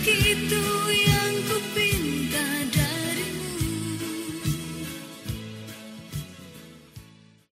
Begitu yang kupilih